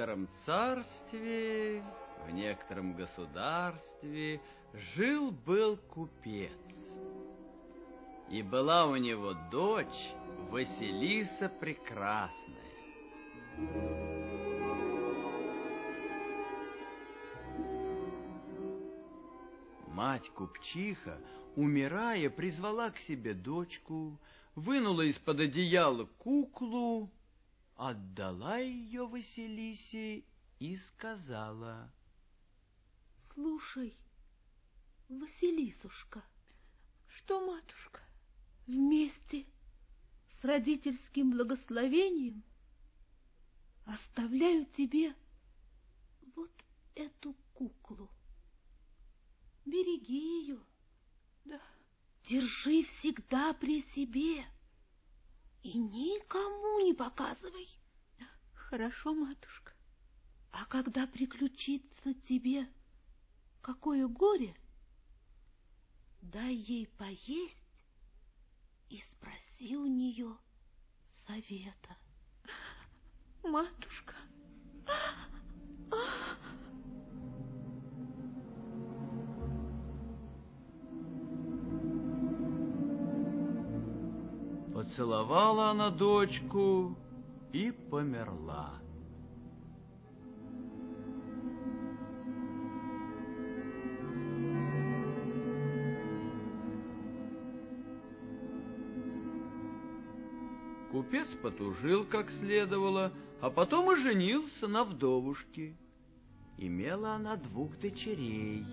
некотором царстве, в некотором государстве жил-был купец. И была у него дочь Василиса Прекрасная. Мать купчиха, умирая, призвала к себе дочку, вынула из-под одеяла куклу, отдала ее Василисе и сказала. — Слушай, Василисушка, что, матушка, вместе с родительским благословением оставляю тебе вот эту куклу. Береги ее. Да. Держи всегда при себе и никому не показывай. Хорошо, матушка. А когда приключится тебе какое горе, дай ей поесть и спроси у нее совета. Матушка, Поцеловала она дочку и померла. Купец потужил как следовало, а потом и женился на вдовушке. Имела она двух дочерей,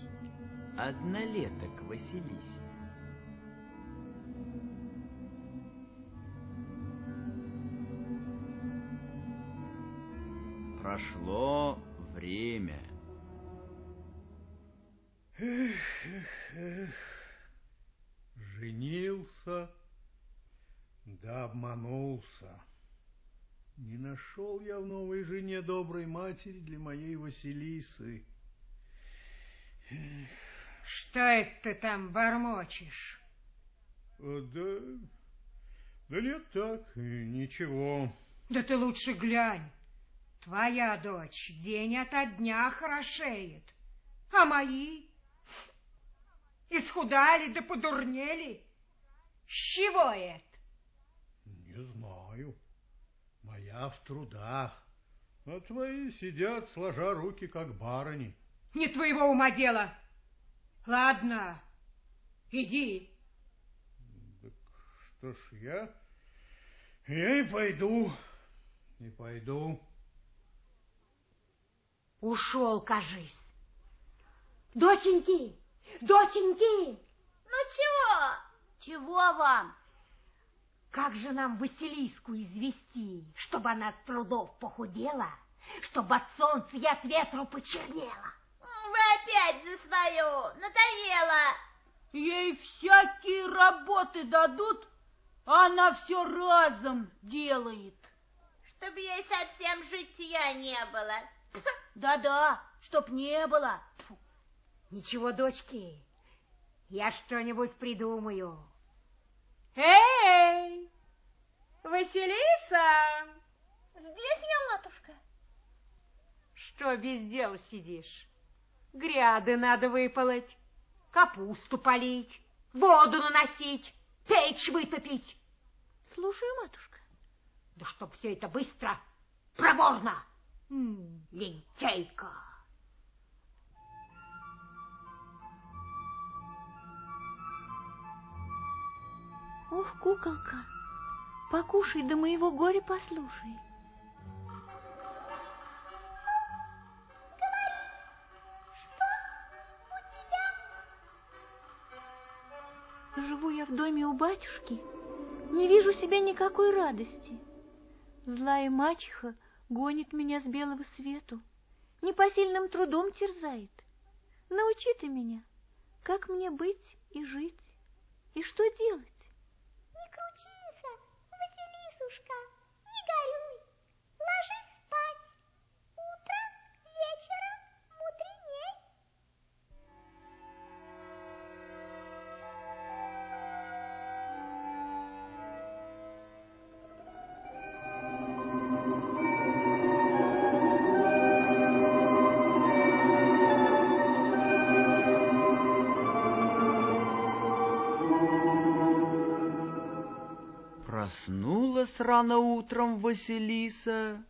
однолеток Василисе. Прошло время. Эх, эх, эх, женился, да обманулся. Не нашел я в новой жене доброй матери для моей Василисы. Эх. Что это ты там бормочешь? А, да, да нет так, ничего. Да ты лучше глянь. Твоя дочь день ото дня хорошеет, а мои исхудали да подурнели. С чего это? Не знаю. Моя в трудах, а твои сидят, сложа руки, как барыни. Не твоего ума дело. Ладно, иди. Так что ж я... Я и пойду, и пойду. Ушел, кажись. Доченьки, доченьки! Ну чего? Чего вам? Как же нам Василиску извести, чтобы она от трудов похудела, чтобы от солнца и от ветру почернела? Вы опять за свое, надоело. Ей всякие работы дадут, а она все разом делает. Чтобы ей совсем житья не было. Да-да, чтоб не было. Ничего, дочки, я что-нибудь придумаю. Эй, Василиса! Здесь я, матушка. Что без дела сидишь? Гряды надо выполоть, капусту полить, воду наносить, печь вытопить. Слушаю, матушка. Да чтоб все это быстро, проворно. М, лентяйка. Ох, куколка, покушай, да моего горя послушай. Живу я в доме у батюшки, не вижу себе никакой радости. Злая мачеха гонит меня с белого свету, непосильным трудом терзает. Научи ты меня, как мне быть и жить, и что делать? Рано утром Василиса.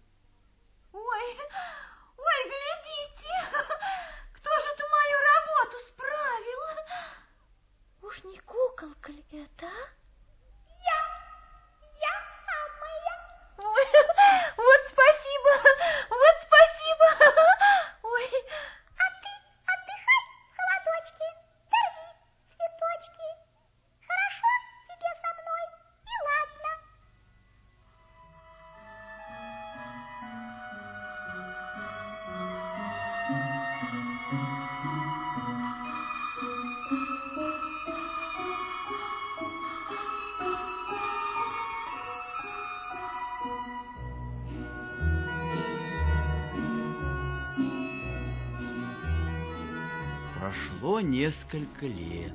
Прошло несколько лет.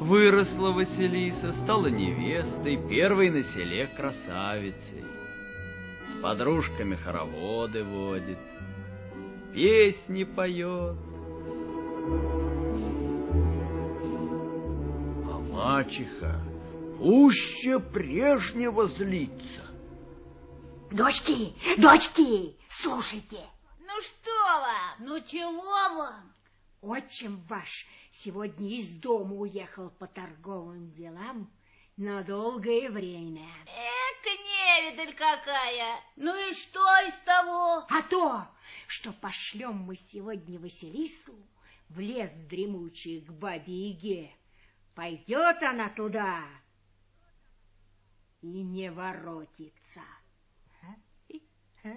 Выросла Василиса, стала невестой, первой на селе красавицей. С подружками хороводы водит, песни поет. А мачеха пуще прежнего злится. Дочки, дочки, слушайте. Ну что вам? Ну чего вам? Отчим ваш сегодня из дома уехал по торговым делам на долгое время. Эка невидаль какая! Ну и что из того? А то, что пошлем мы сегодня Василису в лес дремучий к бабе Яге, пойдет она туда и не воротится. Как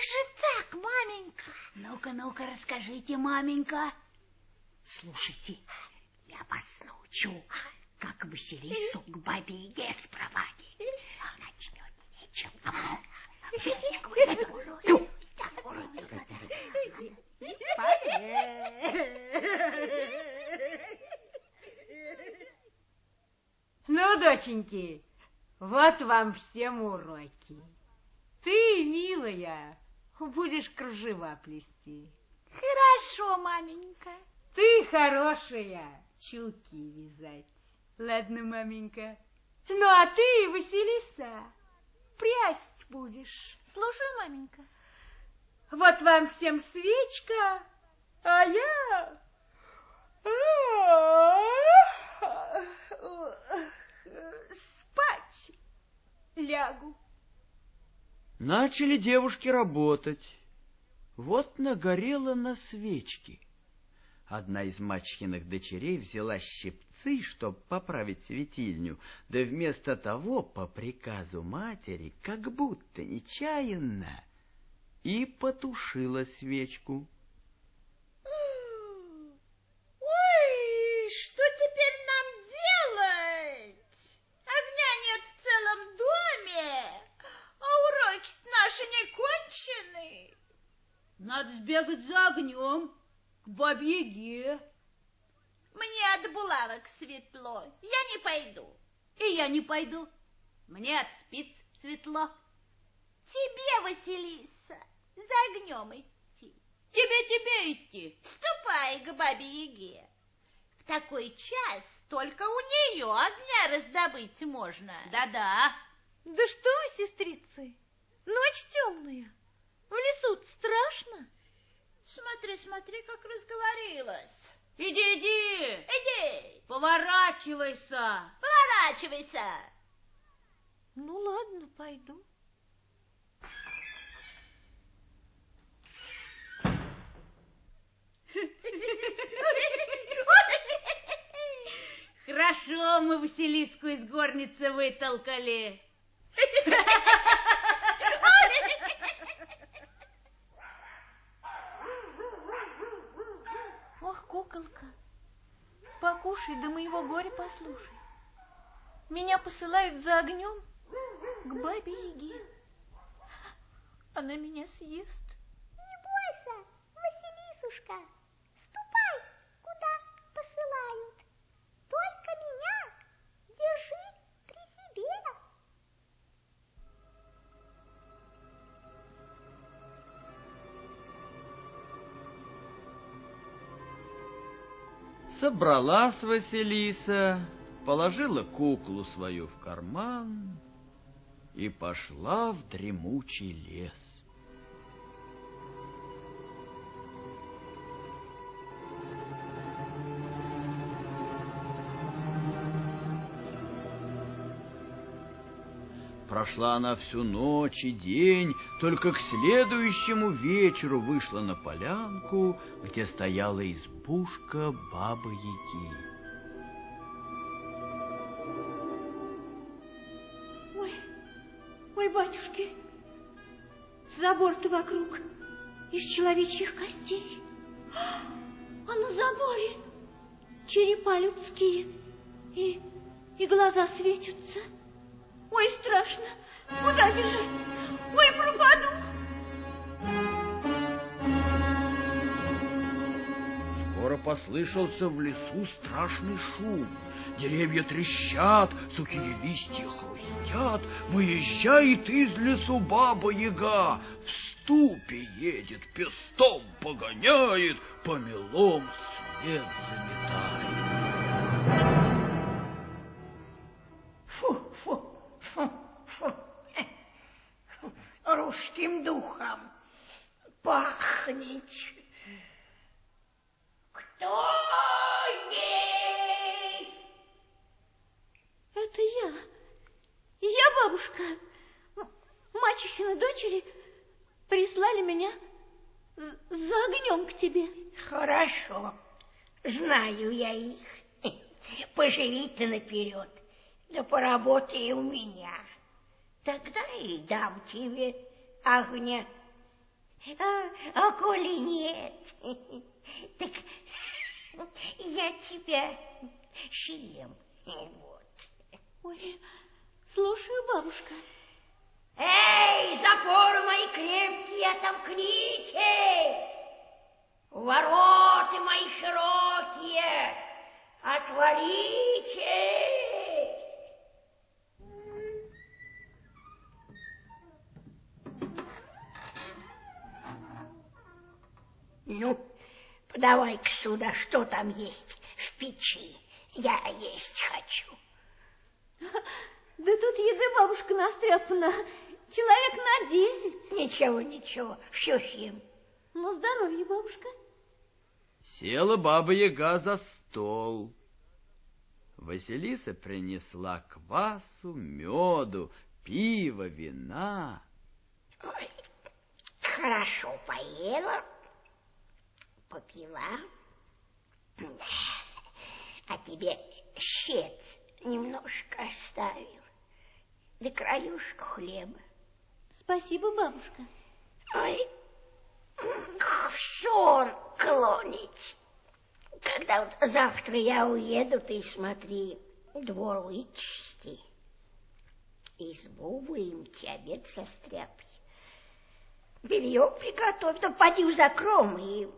же так, маменька? Ну-ка, ну-ка, расскажите, маменька. Слушайте, я вас научу, как Василису к бабе Яге спровадить. Начнет нечем. Василичка, вот это, ну, Ну, доченьки, вот вам всем уроки. Ты, милая, будешь кружева плести. Хорошо, маменька. Ты хорошая, чулки вязать. Ладно, маменька. Ну, а ты, Василиса, прясть будешь. слушаю, маменька. Вот вам всем свечка, а я... Спать лягу. Начали девушки работать. Вот нагорело на свечке. Одна из мачхиных дочерей взяла щипцы, чтобы поправить светильню, да вместо того, по приказу матери, как будто нечаянно, и потушила свечку. Ой, что теперь нам делать? Огня нет в целом доме, а уроки наши не кончены. Надо сбегать за огнем к бабе-яге. Мне от булавок светло, я не пойду. И я не пойду. Мне от спиц светло. Тебе, Василиса, за огнем идти. Тебе-тебе идти. Ступай к бабе Яге. В такой час только у нее огня раздобыть можно. Да-да. Да что, сестрицы, ночь темная, в лесу страшно. Смотри, смотри, как разговорилась. Иди, иди. Иди, Поворачивайся. поворачивайся. Ну ладно, пойду. Хорошо мы Василиску из горницы вытолкали. Ох, куколка, покушай, да моего горя послушай. Меня посылают за огнем к бабе Яге. Она меня съест. Собралась Василиса, положила куклу свою в карман и пошла в дремучий лес. Прошла она всю ночь и день, только к следующему вечеру вышла на полянку, где стояла избушка Бабы-Яги. Ой, ой, батюшки, забор-то вокруг из человечьих костей. А на заборе черепа людские и, и глаза светятся. Ой, страшно, куда бежать? Ой, пропаду. Скоро послышался в лесу страшный шум. Деревья трещат, сухие листья хрустят. Выезжает из лесу баба-яга. В ступе едет, пестом погоняет, помелом свет заметает. Русским духом пахнет. Кто здесь? Это я. Я бабушка. Мачехины дочери прислали меня за огнем к тебе. Хорошо, знаю я их. Поживи ты наперед, да поработай у меня. Тогда и дам тебе огня. А, а коли нет, так я тебя съем. Вот. Ой, слушаю, бабушка. Эй, запоры мои крепкие, отомкнитесь! Вороты мои широкие, отворите! Ну, подавай-ка сюда, что там есть в печи. Я есть хочу. Да тут еды, бабушка, настряпана. Человек на десять. Ничего, ничего, все съем. На здоровье, бабушка. Села баба-яга за стол. Василиса принесла квасу, меду, пива, вина. Ой, хорошо поела, попила. А тебе щец немножко оставил. Да краюшку хлеба. Спасибо, бабушка. Ой, в сон клонить. Когда вот завтра я уеду, ты смотри, двор вычисти. Избу выемти, обед состряпай. Белье приготовь, да поди в закром и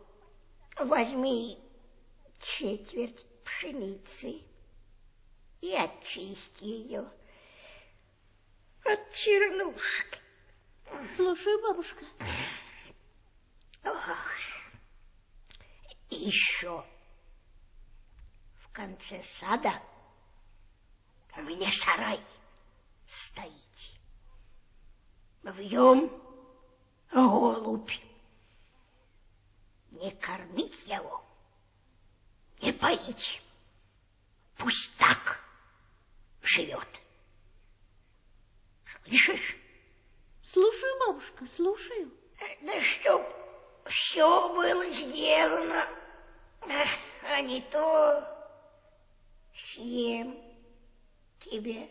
возьми четверть пшеницы и очисти ее от чернушки. Слушаю, бабушка. Ох. Еще в конце сада у меня сарай стоит. В нем голубь. Не кормить его, не поить. Пусть так живет. Слышишь? Слушаю, бабушка, слушаю. Да чтоб все было сделано, а не то съем тебе.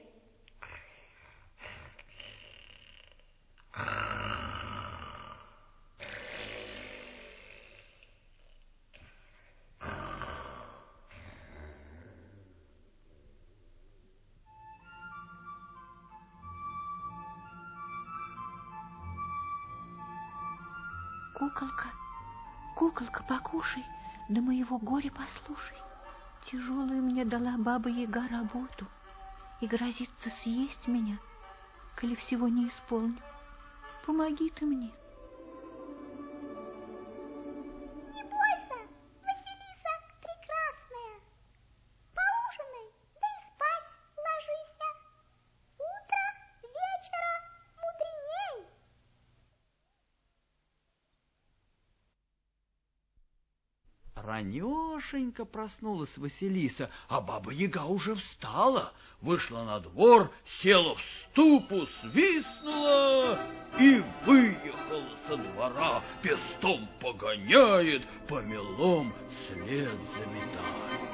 Да моего горя послушай. Тяжелую мне дала баба-яга работу и грозится съесть меня, коли всего не исполню. Помоги ты мне. Ранешенько проснулась Василиса, а баба-яга уже встала, вышла на двор, села в ступу, свистнула и выехала со двора, пестом погоняет, по мелом след заметает.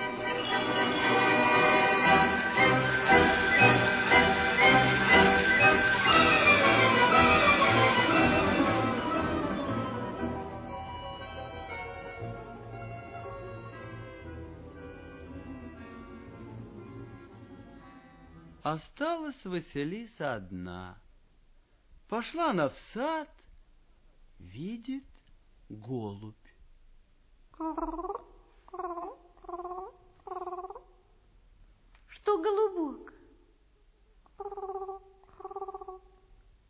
Осталась Василиса одна. Пошла она в сад, видит голубь. Что, голубок?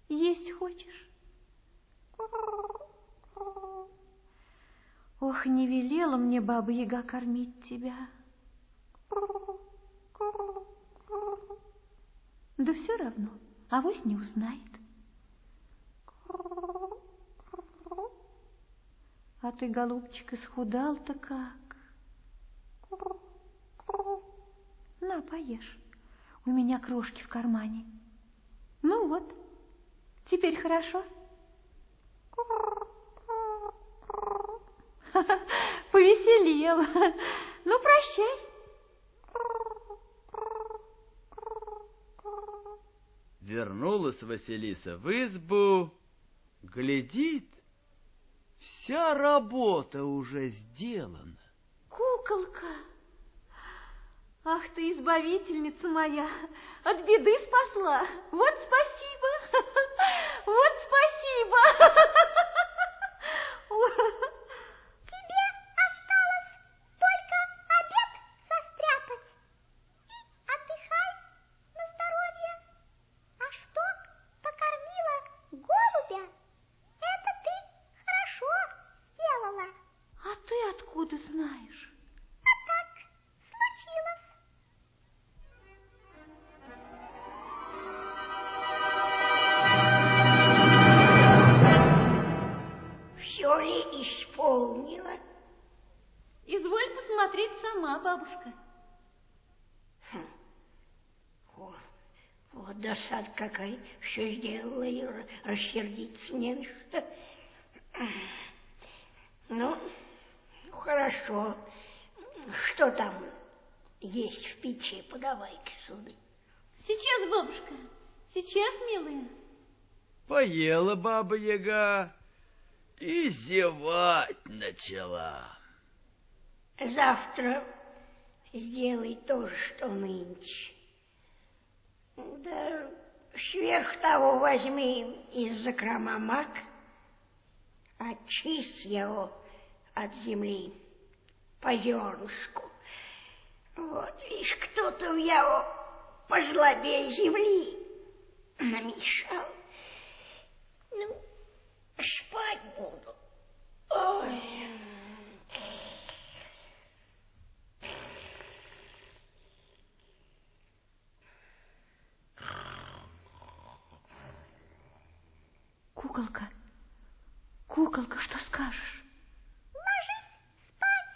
Есть хочешь? Ох, не велела мне баба-яга кормить тебя. Да все равно, авось не узнает. А ты, голубчик, исхудал-то как? На, поешь. У меня крошки в кармане. Ну вот, теперь хорошо? Повеселел. Ну, прощай. Вернулась Василиса в избу, глядит, вся работа уже сделана. Куколка, ах ты, избавительница моя, от беды спасла. Вот спасибо, вот досада какая, все сделала и рассердиться не на что. Ну, хорошо. Что там есть в печи? Подавай-ка сюда. Сейчас, бабушка, сейчас, милая. Поела баба-яга и зевать начала. Завтра сделай то же, что нынче. Да сверх того возьми из закрома мак, очисть его от земли по зернышку. Вот, видишь, кто-то в его по злобе земли намешал. Ну, спать буду. Ой. Куколка, куколка, что скажешь? Ложись спать,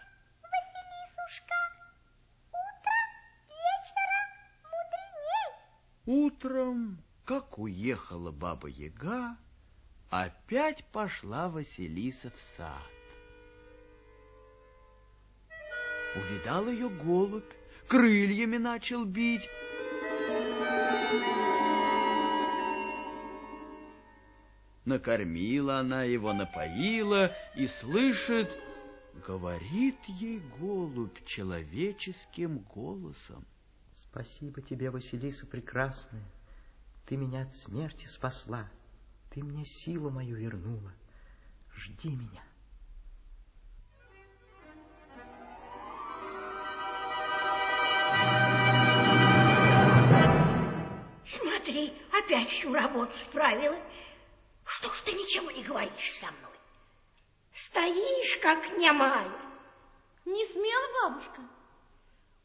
Василисушка. Утро вечера мудреней. Утром, как уехала баба-яга, опять пошла Василиса в сад. Увидал ее голубь, крыльями начал бить. Накормила она его, напоила и слышит, говорит ей голубь человеческим голосом. Спасибо тебе, Василиса прекрасная. Ты меня от смерти спасла. Ты мне силу мою вернула. Жди меня. Смотри, опять всю работу справила. Что ж ты ничего не говоришь со мной? Стоишь, как немая. Не смела, бабушка?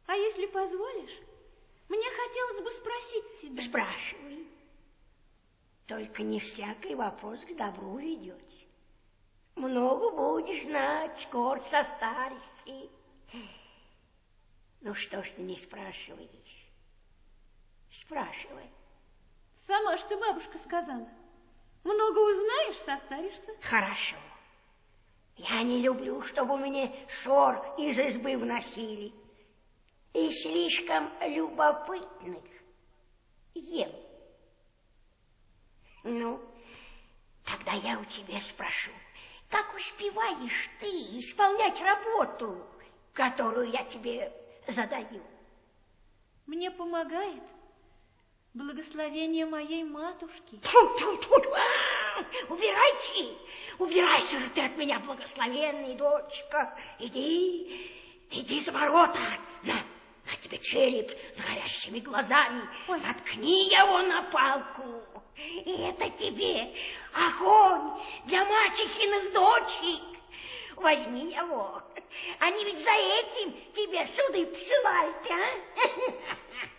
А если позволишь, мне хотелось бы спросить тебя. Спрашивай. Только не всякий вопрос к добру ведете. Много будешь знать, скоро состаришься. Ну что ж ты не спрашиваешь? Спрашивай. Сама ж ты, бабушка, сказала. Много узнаешь, состаришься. Хорошо. Я не люблю, чтобы мне ссор из избы вносили. И слишком любопытных ем. Ну, тогда я у тебя спрошу, как успеваешь ты исполнять работу, которую я тебе задаю? Мне помогает благословение моей матушки. Убирайся! Убирайся же ты от меня, благословенная дочка! Иди, иди за ворота! На, на тебе череп с горящими глазами! Ой. Наткни его на палку! И это тебе огонь для мачехиных дочек! Возьми его! Они ведь за этим тебе суды посылают, а?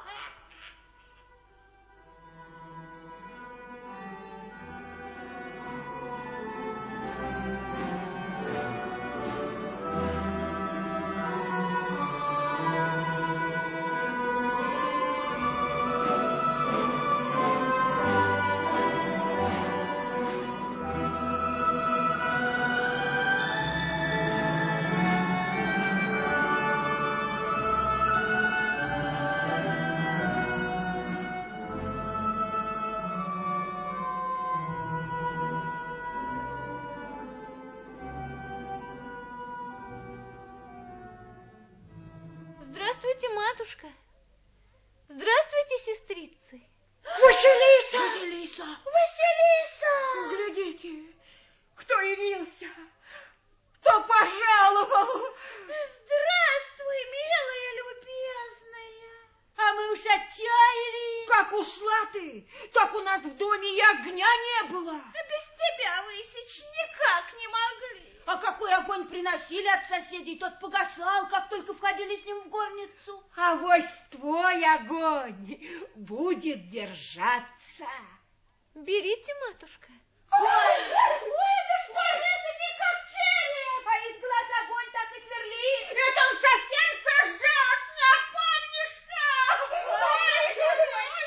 матушка. Здравствуйте, сестрицы. Василиса! Василиса! Василиса! Глядите, кто явился, кто пожаловал. Здравствуй, милая, любезная. А мы уж отчаяли. Как ушла ты, так у нас в доме и огня не было. А без тебя высечь никак не могли. А какой огонь приносили от соседей, тот погасал, как только входили с ним в горницу. А вось твой огонь будет держаться. Берите, матушка. Ой, ой, это что же это не как череп? А из глаз огонь так и сверлит. Это он совсем сожжет, напомнишь-то? Ой, ой,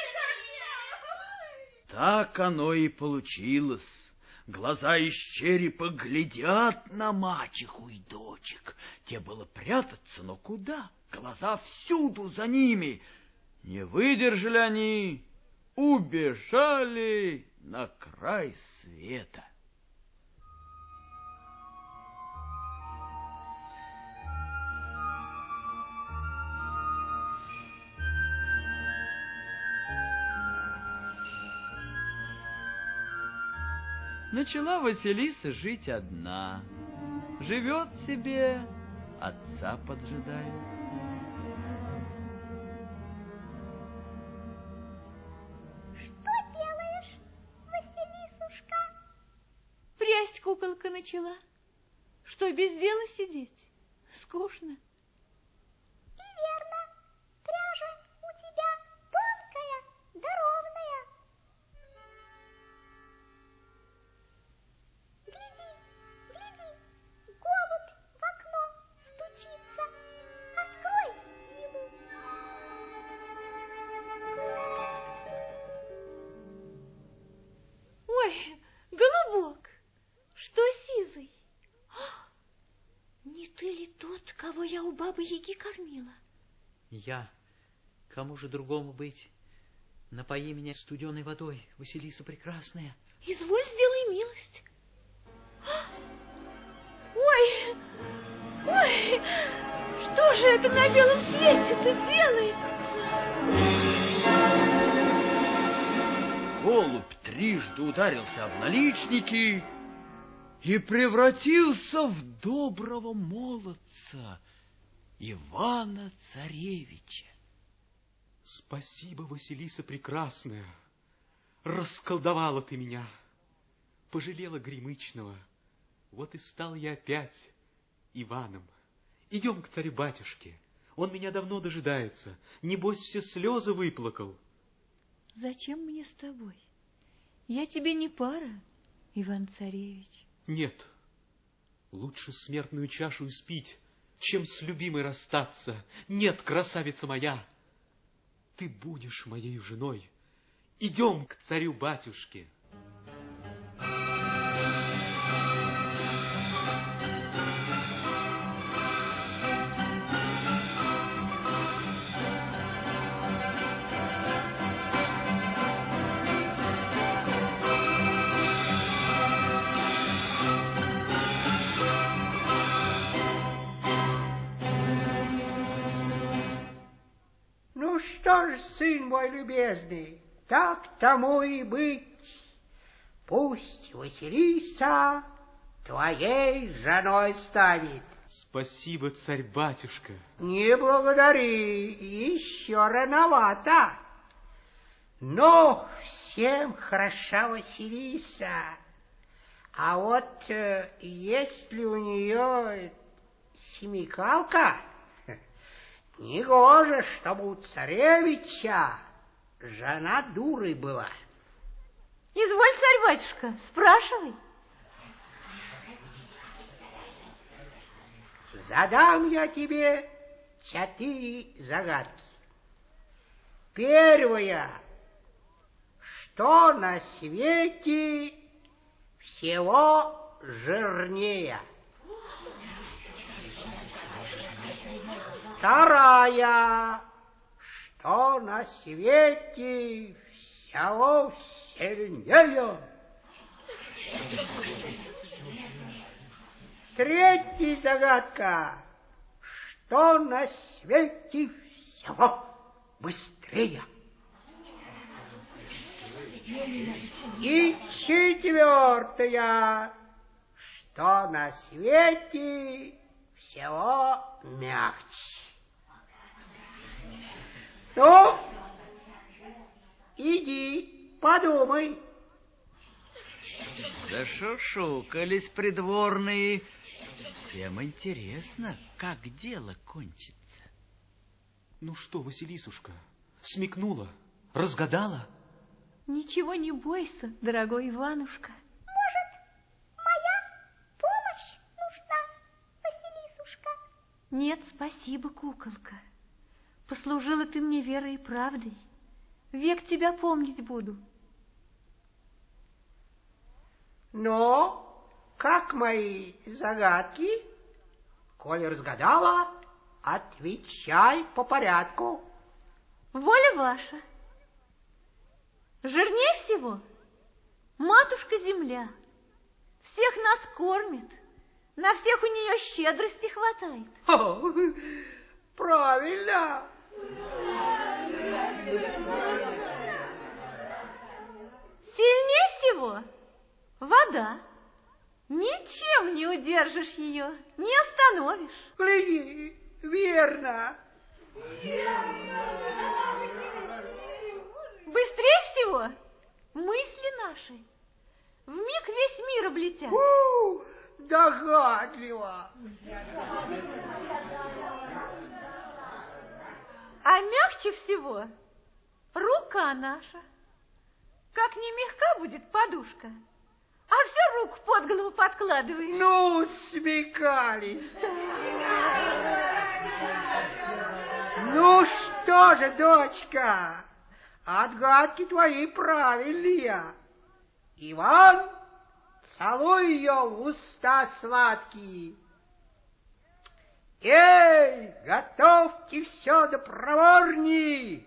Так оно и получилось. Глаза из черепа глядят на мачеху и дочек. Те было прятаться, но куда? Глаза всюду за ними. Не выдержали они, убежали на край света. Начала Василиса жить одна. Живет себе, отца поджидает. Что делаешь, Василисушка? Прясть куколка начала. Что, без дела сидеть? Скучно. Кого я у бабы Яги кормила? Я. Кому же другому быть? Напои меня студеной водой, Василиса Прекрасная. Изволь, сделай милость. А! Ой, ой, что же это на белом свете-то делается? Голубь трижды ударился об наличники и превратился в доброго молодца Ивана Царевича. Спасибо, Василиса Прекрасная. Расколдовала ты меня. Пожалела Гремычного. Вот и стал я опять Иваном. Идем к царю-батюшке. Он меня давно дожидается. Небось, все слезы выплакал. Зачем мне с тобой? Я тебе не пара, Иван-царевич. Нет, лучше смертную чашу испить, чем с любимой расстаться. Нет, красавица моя, ты будешь моей женой. Идем к царю-батюшке. Ну ж, сын мой любезный, так тому и быть. Пусть Василиса твоей женой станет. Спасибо, царь-батюшка. Не благодари, еще рановато. Но всем хороша Василиса. А вот э, если у нее семикалка, негоже, чтобы у царевича жена дурой была. Изволь, царь-батюшка, спрашивай. Задам я тебе четыре загадки. Первая. Что на свете всего жирнее? Вторая. Что на свете всего сильнее? Третья загадка. Что на свете всего быстрее? И четвертая. Что на свете всего мягче? Ну, иди, подумай. Зашушукались придворные. Всем интересно, как дело кончится. Ну что, Василисушка, смекнула, разгадала? Ничего не бойся, дорогой Иванушка. Может, моя помощь нужна, Василисушка? Нет, спасибо, куколка. Послужила ты мне верой и правдой. Век тебя помнить буду. Но, как мои загадки, коли разгадала, отвечай по порядку. Воля ваша. Жирнее всего матушка земля. Всех нас кормит. На всех у нее щедрости хватает. О, правильно. Сильнее всего вода. Ничем не удержишь ее, не остановишь. Гляди, верно. Быстрее всего мысли наши. В миг весь мир облетят. У, догадливо. А мягче всего рука наша. Как не мягка будет подушка, а все руку под голову подкладываешь. Ну, смекались. Ну что же, дочка, отгадки твои правильные. Иван, целуй ее в уста сладкие. Эй, готовьте все до проворней.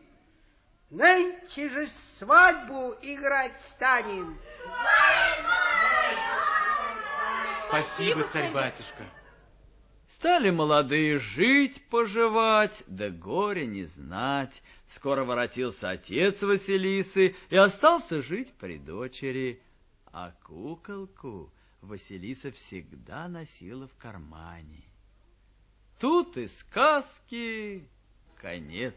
Нынче же свадьбу играть станем. Спасибо, царь-батюшка. Стали молодые жить, поживать, да горе не знать. Скоро воротился отец Василисы и остался жить при дочери. А куколку Василиса всегда носила в кармане. Тут и сказки конец.